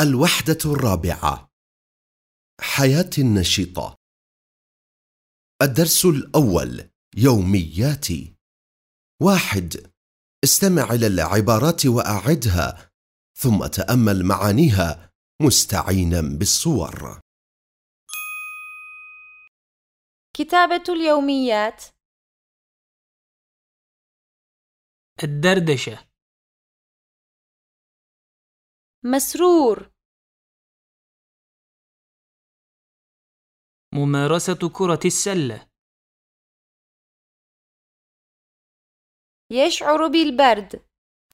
الوحدة الرابعة. حياة النشطة الدرس الأول يومياتي واحد استمع إلى العبارات وأعدها ثم تأمل معانيها مستعينا بالصور. كتابة اليوميات. الدردشة. مسرور. ممارسة كرة السلة. يشعر بالبرد.